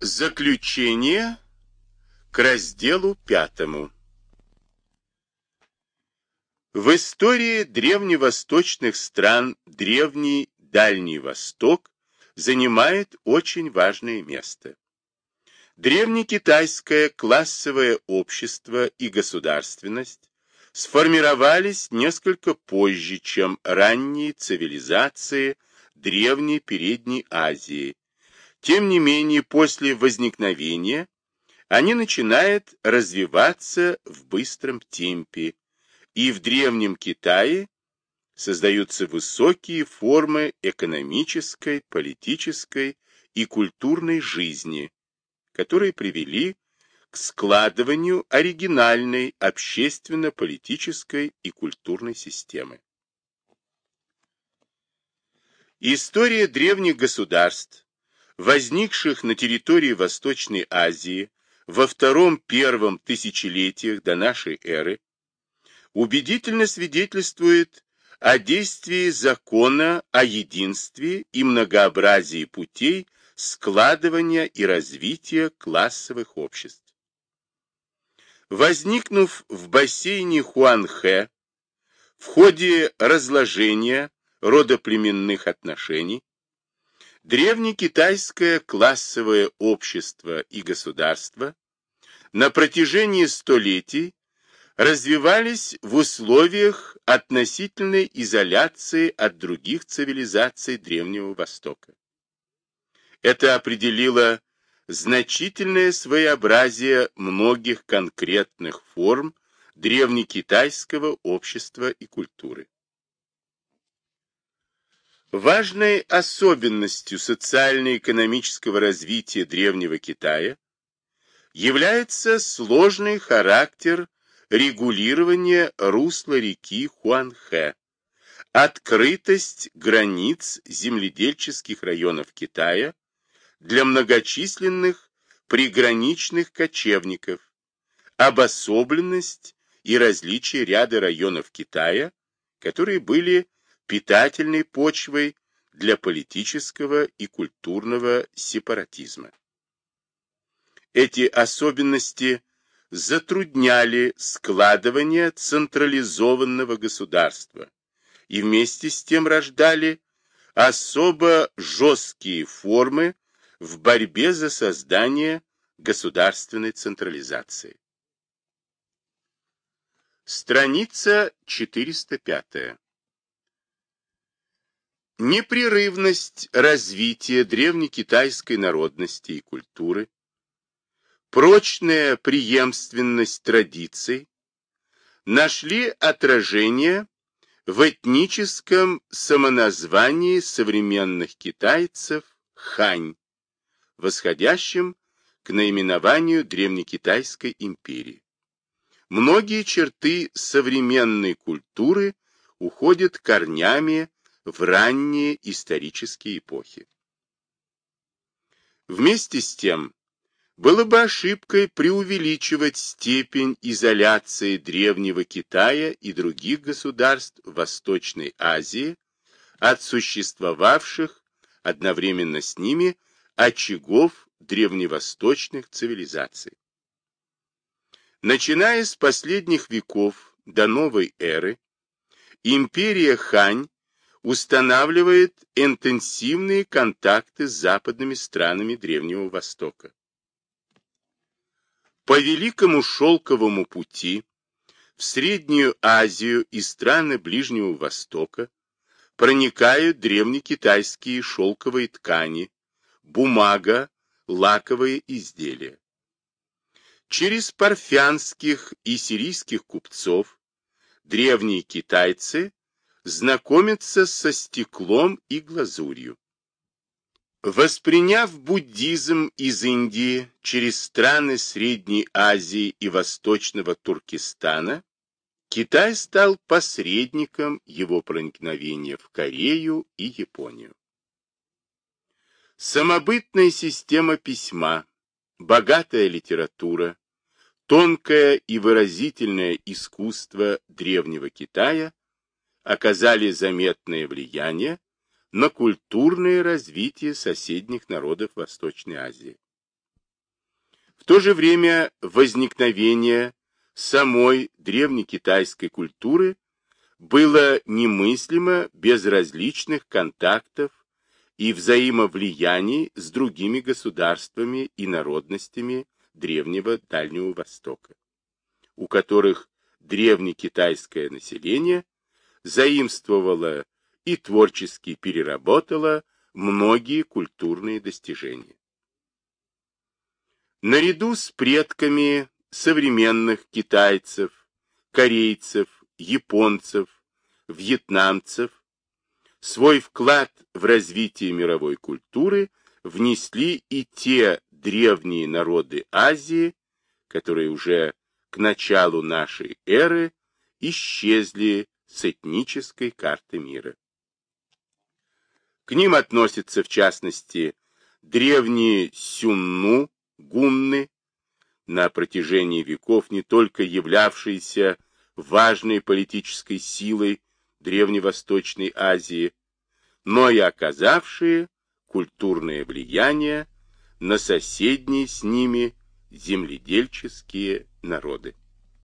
Заключение к разделу пятому. В истории древневосточных стран Древний Дальний Восток занимает очень важное место. Древнекитайское классовое общество и государственность сформировались несколько позже, чем ранние цивилизации Древней Передней Азии. Тем не менее, после возникновения они начинают развиваться в быстром темпе, и в Древнем Китае создаются высокие формы экономической, политической и культурной жизни, которые привели к складыванию оригинальной общественно-политической и культурной системы. История древних государств, возникших на территории Восточной Азии во втором-первом тысячелетиях до нашей эры, убедительно свидетельствует о действии закона о единстве и многообразии путей складывания и развития классовых обществ. Возникнув в бассейне Хуанхэ в ходе разложения родоплеменных отношений, древнекитайское классовое общество и государство на протяжении столетий развивались в условиях относительной изоляции от других цивилизаций Древнего Востока. Это определило значительное своеобразие многих конкретных форм древнекитайского общества и культуры. Важной особенностью социально-экономического развития Древнего Китая является сложный характер регулирования русла реки Хуанхэ, открытость границ земледельческих районов Китая для многочисленных приграничных кочевников, обособленность и различие ряда районов Китая, которые были питательной почвой для политического и культурного сепаратизма. Эти особенности затрудняли складывание централизованного государства и вместе с тем рождали особо жесткие формы в борьбе за создание государственной централизации. Страница 405. Непрерывность развития древнекитайской народности и культуры, прочная преемственность традиций нашли отражение в этническом самоназвании современных китайцев хань, восходящем к наименованию древнекитайской империи. Многие черты современной культуры уходят корнями в ранние исторические эпохи. Вместе с тем, было бы ошибкой преувеличивать степень изоляции древнего Китая и других государств Восточной Азии от существовавших одновременно с ними очагов древневосточных цивилизаций. Начиная с последних веков до новой эры, империя Хань устанавливает интенсивные контакты с западными странами Древнего Востока. По Великому Шелковому пути в Среднюю Азию и страны Ближнего Востока проникают древнекитайские шелковые ткани, бумага, лаковые изделия. Через парфянских и сирийских купцов древние китайцы знакомятся со стеклом и глазурью. Восприняв буддизм из Индии через страны Средней Азии и Восточного Туркестана, Китай стал посредником его проникновения в Корею и Японию. Самобытная система письма, богатая литература, тонкое и выразительное искусство древнего Китая оказали заметное влияние на культурное развитие соседних народов Восточной Азии. В то же время возникновение самой древнекитайской культуры было немыслимо без различных контактов и взаимовлияний с другими государствами и народностями древнего Дальнего Востока, у которых древнекитайское население заимствовало и творчески переработало многие культурные достижения. Наряду с предками современных китайцев, корейцев, японцев, вьетнамцев свой вклад в развитие мировой культуры внесли и те древние народы Азии, которые уже к началу нашей эры исчезли с этнической карты мира. К ним относятся, в частности, древние сюнну, гунны, на протяжении веков не только являвшиеся важной политической силой Древневосточной Азии, но и оказавшие культурное влияние на соседние с ними земледельческие народы.